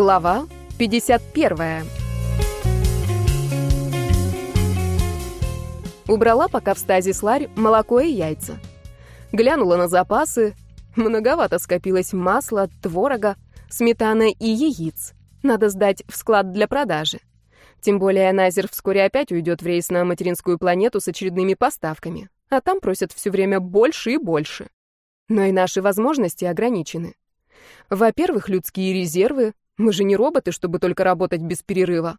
Глава 51. Убрала пока в стазис ларь молоко и яйца. Глянула на запасы. Многовато скопилось масла, творога, сметаны и яиц. Надо сдать в склад для продажи. Тем более Назер вскоре опять уйдет в рейс на материнскую планету с очередными поставками. А там просят все время больше и больше. Но и наши возможности ограничены. Во-первых, людские резервы. Мы же не роботы, чтобы только работать без перерыва.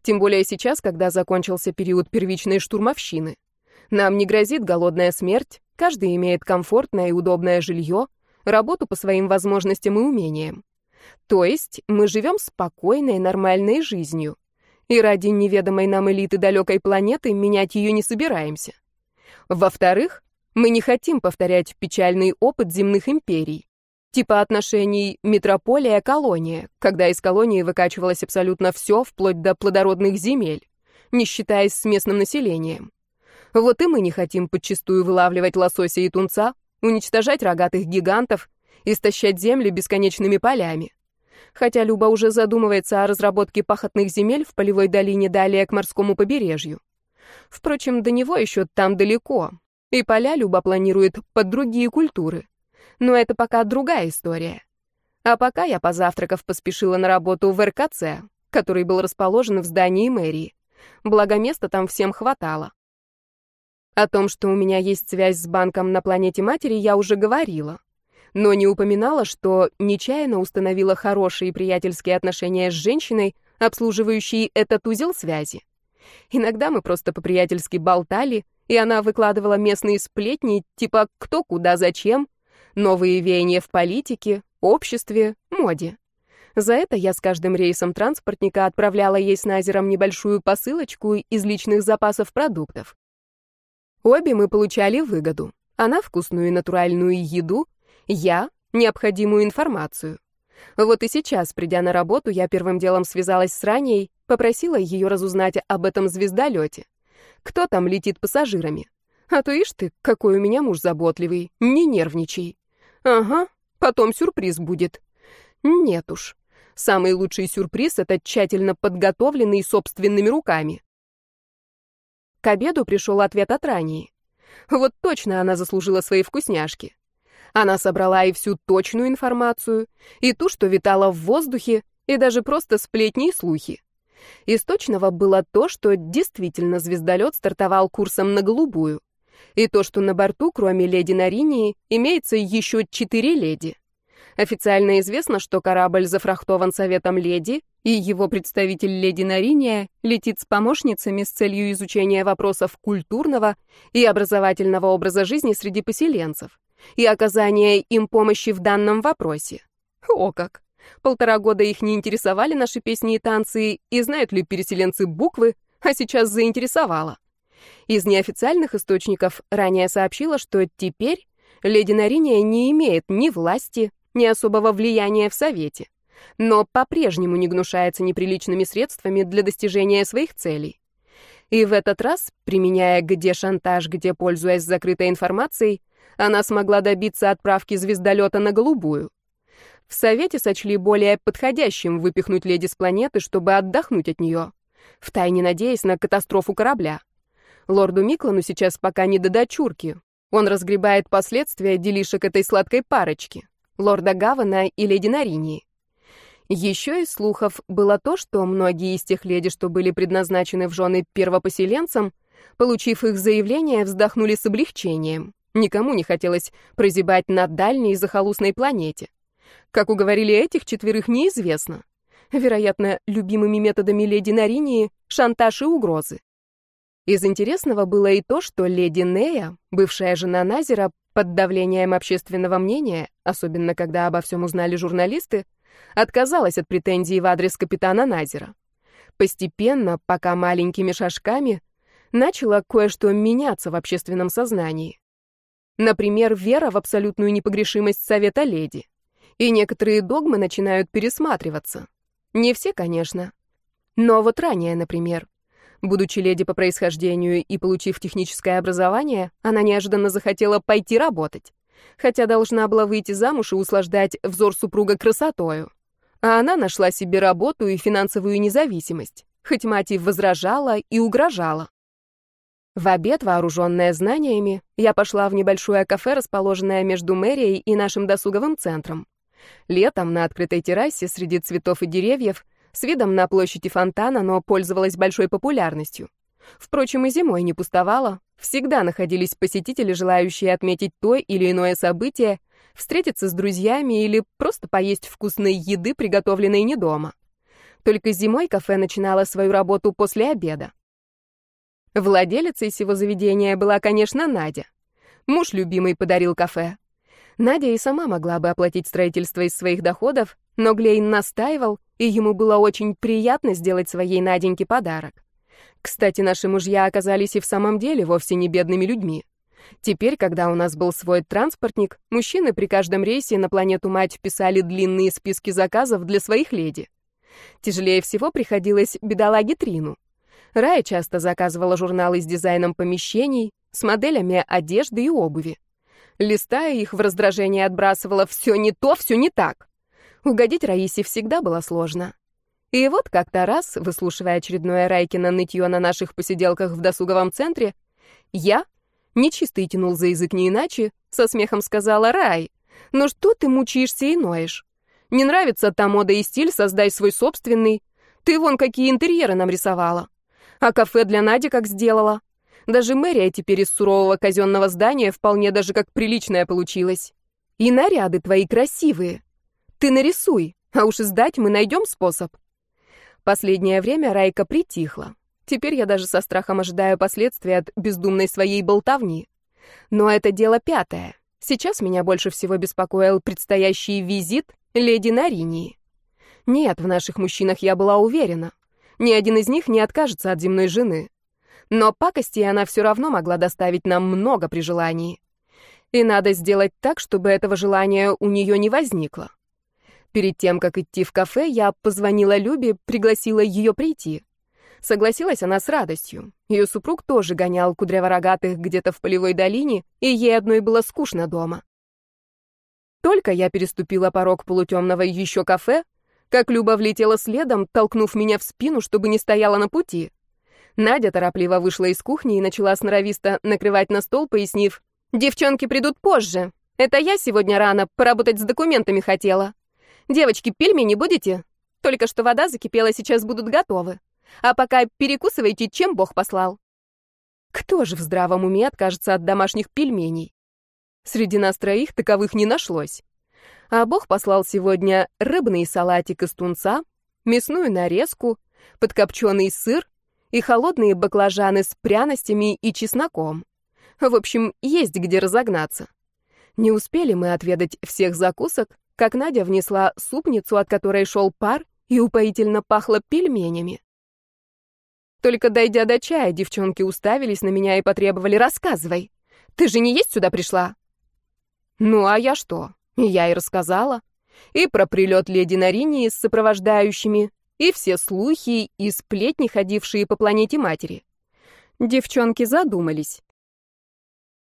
Тем более сейчас, когда закончился период первичной штурмовщины. Нам не грозит голодная смерть, каждый имеет комфортное и удобное жилье, работу по своим возможностям и умениям. То есть мы живем спокойной, нормальной жизнью. И ради неведомой нам элиты далекой планеты менять ее не собираемся. Во-вторых, мы не хотим повторять печальный опыт земных империй. Типа отношений метрополия-колония, когда из колонии выкачивалось абсолютно все, вплоть до плодородных земель, не считаясь с местным населением. Вот и мы не хотим подчистую вылавливать лосося и тунца, уничтожать рогатых гигантов, истощать земли бесконечными полями. Хотя Люба уже задумывается о разработке пахотных земель в полевой долине далее к морскому побережью. Впрочем, до него еще там далеко, и поля Люба планирует под другие культуры. Но это пока другая история. А пока я, позавтракав, поспешила на работу в РКЦ, который был расположен в здании мэрии. Благо места там всем хватало. О том, что у меня есть связь с банком на планете матери, я уже говорила. Но не упоминала, что нечаянно установила хорошие приятельские отношения с женщиной, обслуживающей этот узел связи. Иногда мы просто по-приятельски болтали, и она выкладывала местные сплетни, типа кто, куда, зачем, новые веяния в политике, обществе, моде. За это я с каждым рейсом транспортника отправляла ей с Назером небольшую посылочку из личных запасов продуктов. Обе мы получали выгоду. Она вкусную и натуральную еду, я — необходимую информацию. Вот и сейчас, придя на работу, я первым делом связалась с Раней, попросила ее разузнать об этом звездолете. Кто там летит пассажирами? А то ишь ты, какой у меня муж заботливый, не нервничай. Ага, потом сюрприз будет. Нет уж. Самый лучший сюрприз — это тщательно подготовленный собственными руками. К обеду пришел ответ от Рании. Вот точно она заслужила свои вкусняшки. Она собрала и всю точную информацию, и ту, что витала в воздухе, и даже просто сплетни и слухи. Из точного было то, что действительно звездолет стартовал курсом на голубую и то, что на борту, кроме леди Наринии, имеется еще четыре леди. Официально известно, что корабль зафрахтован советом леди, и его представитель леди Нариния летит с помощницами с целью изучения вопросов культурного и образовательного образа жизни среди поселенцев и оказания им помощи в данном вопросе. О как! Полтора года их не интересовали наши песни и танцы, и знают ли переселенцы буквы, а сейчас заинтересовало. Из неофициальных источников ранее сообщила, что теперь леди Нариния не имеет ни власти, ни особого влияния в Совете, но по-прежнему не гнушается неприличными средствами для достижения своих целей. И в этот раз, применяя где шантаж, где пользуясь закрытой информацией, она смогла добиться отправки звездолета на Голубую. В Совете сочли более подходящим выпихнуть леди с планеты, чтобы отдохнуть от нее, втайне надеясь на катастрофу корабля. Лорду Миклану сейчас пока не до дочурки. Он разгребает последствия делишек этой сладкой парочки. Лорда Гавана и леди Наринии. Еще из слухов было то, что многие из тех леди, что были предназначены в жены первопоселенцам, получив их заявление, вздохнули с облегчением. Никому не хотелось прозябать на дальней захолустной планете. Как уговорили этих четверых, неизвестно. Вероятно, любимыми методами леди Наринии — шантаж и угрозы. Из интересного было и то, что леди Нея, бывшая жена Назера, под давлением общественного мнения, особенно когда обо всем узнали журналисты, отказалась от претензий в адрес капитана Назера. Постепенно, пока маленькими шажками, начало кое-что меняться в общественном сознании. Например, вера в абсолютную непогрешимость Совета Леди. И некоторые догмы начинают пересматриваться. Не все, конечно. Но вот ранее, например. Будучи леди по происхождению и получив техническое образование, она неожиданно захотела пойти работать. Хотя должна была выйти замуж и услаждать взор супруга красотою. А она нашла себе работу и финансовую независимость, хоть мать и возражала и угрожала. В обед, вооруженная знаниями, я пошла в небольшое кафе, расположенное между мэрией и нашим досуговым центром. Летом на открытой террасе среди цветов и деревьев, с видом на площади фонтана, но пользовалась большой популярностью. Впрочем, и зимой не пустовала. Всегда находились посетители, желающие отметить то или иное событие, встретиться с друзьями или просто поесть вкусной еды, приготовленной не дома. Только зимой кафе начинало свою работу после обеда. Владелицей всего заведения была, конечно, Надя. Муж любимый подарил кафе. Надя и сама могла бы оплатить строительство из своих доходов, но Глейн настаивал, и ему было очень приятно сделать своей Наденьке подарок. Кстати, наши мужья оказались и в самом деле вовсе не бедными людьми. Теперь, когда у нас был свой транспортник, мужчины при каждом рейсе на планету Мать писали длинные списки заказов для своих леди. Тяжелее всего приходилось бедолаге Трину. Рая часто заказывала журналы с дизайном помещений, с моделями одежды и обуви. Листая их, в раздражение отбрасывала «все не то, все не так». Угодить Раисе всегда было сложно. И вот как-то раз, выслушивая очередное Райкино нытье на наших посиделках в досуговом центре, я, нечистый тянул за язык не иначе, со смехом сказала «Рай, ну что ты мучаешься и ноешь? Не нравится та мода и стиль, создай свой собственный. Ты вон какие интерьеры нам рисовала. А кафе для Нади как сделала. Даже мэрия теперь из сурового казенного здания вполне даже как приличная получилась. И наряды твои красивые. Ты нарисуй, а уж издать мы найдем способ. Последнее время Райка притихла. Теперь я даже со страхом ожидаю последствий от бездумной своей болтовни. Но это дело пятое. Сейчас меня больше всего беспокоил предстоящий визит леди Наринии. Нет, в наших мужчинах я была уверена. Ни один из них не откажется от земной жены. Но пакости она все равно могла доставить нам много при желании. И надо сделать так, чтобы этого желания у нее не возникло. Перед тем, как идти в кафе, я позвонила Любе, пригласила ее прийти. Согласилась она с радостью. Ее супруг тоже гонял кудряворогатых где-то в полевой долине, и ей одной было скучно дома. Только я переступила порог полутемного еще кафе, как Люба влетела следом, толкнув меня в спину, чтобы не стояла на пути. Надя торопливо вышла из кухни и начала сноровисто накрывать на стол, пояснив, «Девчонки придут позже. Это я сегодня рано поработать с документами хотела». Девочки, пельмени будете? Только что вода закипела, сейчас будут готовы. А пока перекусывайте, чем Бог послал. Кто же в здравом уме откажется от домашних пельменей? Среди нас троих таковых не нашлось. А Бог послал сегодня рыбный салатик из тунца, мясную нарезку, подкопченый сыр и холодные баклажаны с пряностями и чесноком. В общем, есть где разогнаться. Не успели мы отведать всех закусок, как Надя внесла супницу, от которой шел пар, и упоительно пахло пельменями. Только дойдя до чая, девчонки уставились на меня и потребовали «Рассказывай! Ты же не есть сюда пришла?» Ну, а я что? Я и рассказала. И про прилет леди Наринии с сопровождающими, и все слухи и сплетни, ходившие по планете матери. Девчонки задумались.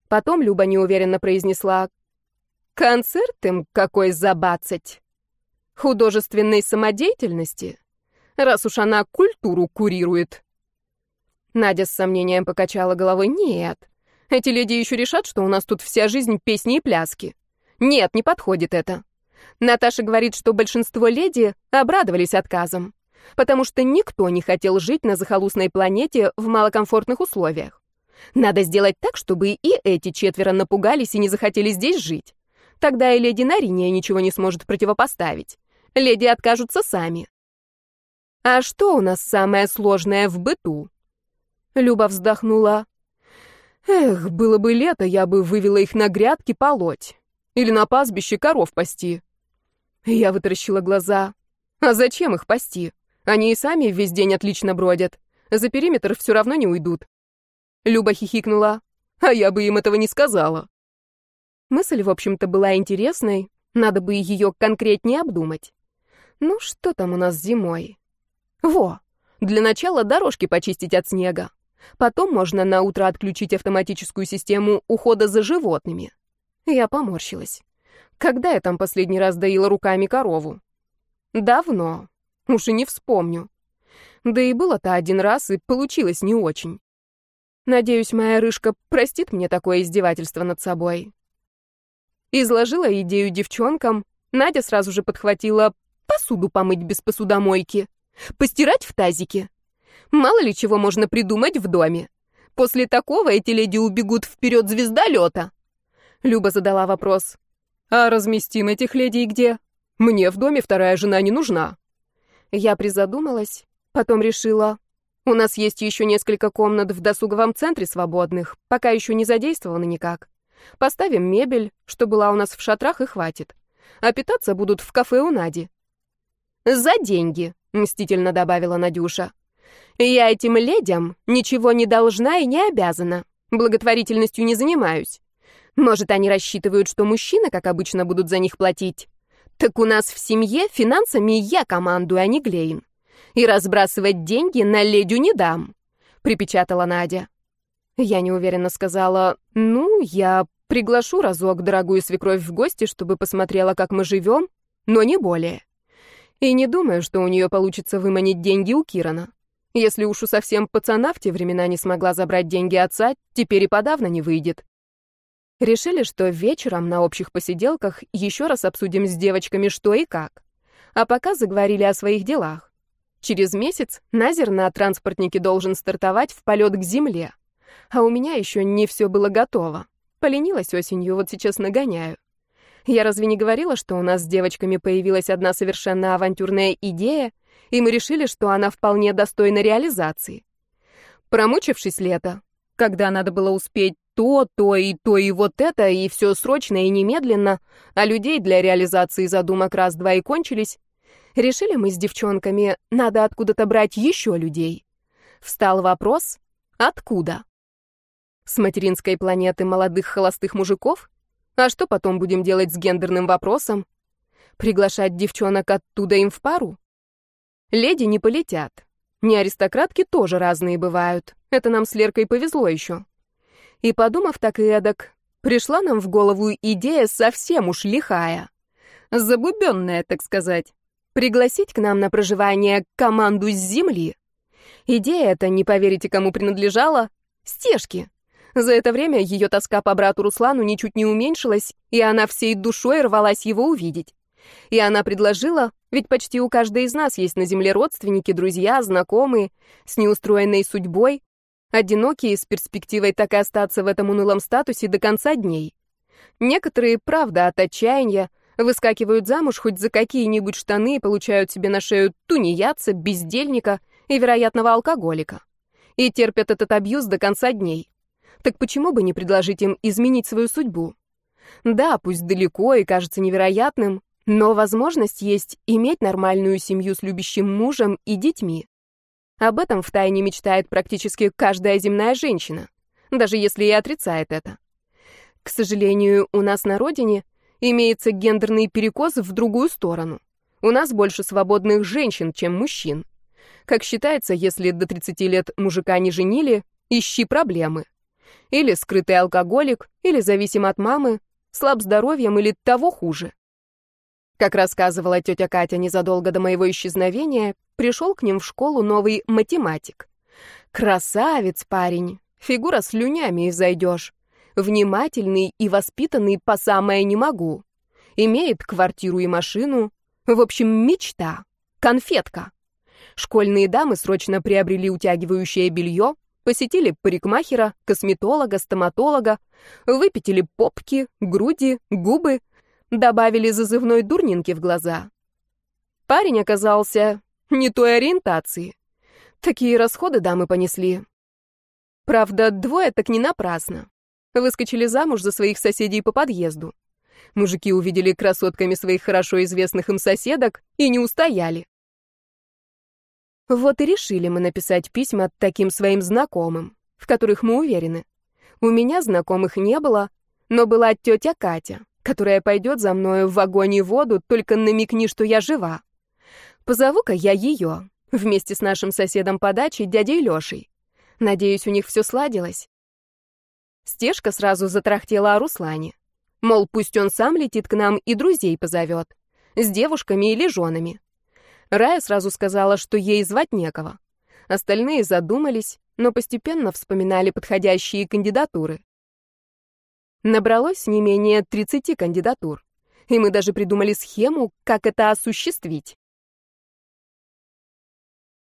Потом Люба неуверенно произнесла Концерт им какой забацать. Художественной самодеятельности? Раз уж она культуру курирует. Надя с сомнением покачала головой. Нет, эти леди еще решат, что у нас тут вся жизнь песни и пляски. Нет, не подходит это. Наташа говорит, что большинство леди обрадовались отказом, потому что никто не хотел жить на захолустной планете в малокомфортных условиях. Надо сделать так, чтобы и эти четверо напугались и не захотели здесь жить. Тогда и леди Нариния ничего не сможет противопоставить. Леди откажутся сами. А что у нас самое сложное в быту? Люба вздохнула. Эх, было бы лето, я бы вывела их на грядки полоть. Или на пастбище коров пасти. Я вытаращила глаза. А зачем их пасти? Они и сами весь день отлично бродят. За периметр все равно не уйдут. Люба хихикнула. А я бы им этого не сказала. Мысль, в общем-то, была интересной, надо бы ее конкретнее обдумать. Ну, что там у нас зимой? Во! Для начала дорожки почистить от снега. Потом можно на утро отключить автоматическую систему ухода за животными. Я поморщилась. Когда я там последний раз доила руками корову? Давно. Уж и не вспомню. Да и было-то один раз, и получилось не очень. Надеюсь, моя рыжка простит мне такое издевательство над собой. Изложила идею девчонкам, Надя сразу же подхватила посуду помыть без посудомойки, постирать в тазике. Мало ли чего можно придумать в доме. После такого эти леди убегут вперед звездолета. Люба задала вопрос. А разместим этих леди где? Мне в доме вторая жена не нужна. Я призадумалась, потом решила. У нас есть еще несколько комнат в досуговом центре свободных, пока еще не задействованы никак. Поставим мебель, что была у нас в шатрах, и хватит. А питаться будут в кафе у Нади. «За деньги», — мстительно добавила Надюша. «Я этим ледям ничего не должна и не обязана. Благотворительностью не занимаюсь. Может, они рассчитывают, что мужчины, как обычно, будут за них платить? Так у нас в семье финансами я командую, а не Глейн. И разбрасывать деньги на ледю не дам», — припечатала Надя. Я неуверенно сказала, «Ну, я приглашу разок дорогую свекровь в гости, чтобы посмотрела, как мы живем, но не более. И не думаю, что у нее получится выманить деньги у Кирана. Если уж у совсем пацана в те времена не смогла забрать деньги отца, теперь и подавно не выйдет. Решили, что вечером на общих посиделках еще раз обсудим с девочками что и как. А пока заговорили о своих делах. Через месяц Назер на транспортнике должен стартовать в полет к земле. А у меня еще не все было готово. Поленилась осенью, вот сейчас нагоняю. Я разве не говорила, что у нас с девочками появилась одна совершенно авантюрная идея, и мы решили, что она вполне достойна реализации? Промучившись лето, когда надо было успеть то, то и то и вот это, и все срочно и немедленно, а людей для реализации задумок раз-два и кончились, решили мы с девчонками, надо откуда-то брать еще людей. Встал вопрос, откуда? С материнской планеты молодых холостых мужиков? А что потом будем делать с гендерным вопросом? Приглашать девчонок оттуда им в пару? Леди не полетят. Не аристократки тоже разные бывают. Это нам с Леркой повезло еще. И подумав так и эдак, пришла нам в голову идея совсем уж лихая. Забубенная, так сказать. Пригласить к нам на проживание команду с земли. Идея эта, не поверите, кому принадлежала, стежки. За это время ее тоска по брату Руслану ничуть не уменьшилась, и она всей душой рвалась его увидеть. И она предложила, ведь почти у каждой из нас есть на земле родственники, друзья, знакомые, с неустроенной судьбой, одинокие, с перспективой так и остаться в этом унылом статусе до конца дней. Некоторые, правда, от отчаяния, выскакивают замуж хоть за какие-нибудь штаны и получают себе на шею тунеядца, бездельника и вероятного алкоголика. И терпят этот абьюз до конца дней. Так почему бы не предложить им изменить свою судьбу? Да, пусть далеко и кажется невероятным, но возможность есть иметь нормальную семью с любящим мужем и детьми. Об этом втайне мечтает практически каждая земная женщина, даже если и отрицает это. К сожалению, у нас на родине имеется гендерный перекос в другую сторону. У нас больше свободных женщин, чем мужчин. Как считается, если до 30 лет мужика не женили, ищи проблемы. Или скрытый алкоголик, или зависим от мамы, слаб здоровьем или того хуже. Как рассказывала тетя Катя незадолго до моего исчезновения, пришел к ним в школу новый математик. Красавец парень, фигура с люнями и зайдешь. Внимательный и воспитанный по самое не могу. Имеет квартиру и машину. В общем, мечта. Конфетка. Школьные дамы срочно приобрели утягивающее белье, Посетили парикмахера, косметолога, стоматолога, выпятили попки, груди, губы, добавили зазывной дурнинки в глаза. Парень оказался не той ориентации. Такие расходы дамы понесли. Правда, двое так не напрасно. Выскочили замуж за своих соседей по подъезду. Мужики увидели красотками своих хорошо известных им соседок и не устояли. Вот и решили мы написать письма таким своим знакомым, в которых мы уверены. У меня знакомых не было, но была тетя Катя, которая пойдет за мною в огонь и воду, только намекни, что я жива. Позову-ка я ее, вместе с нашим соседом по даче, дядей Лешей. Надеюсь, у них все сладилось. Стежка сразу затрахтела о Руслане. Мол, пусть он сам летит к нам и друзей позовет. С девушками или женами. Рая сразу сказала, что ей звать некого. Остальные задумались, но постепенно вспоминали подходящие кандидатуры. Набралось не менее 30 кандидатур. И мы даже придумали схему, как это осуществить.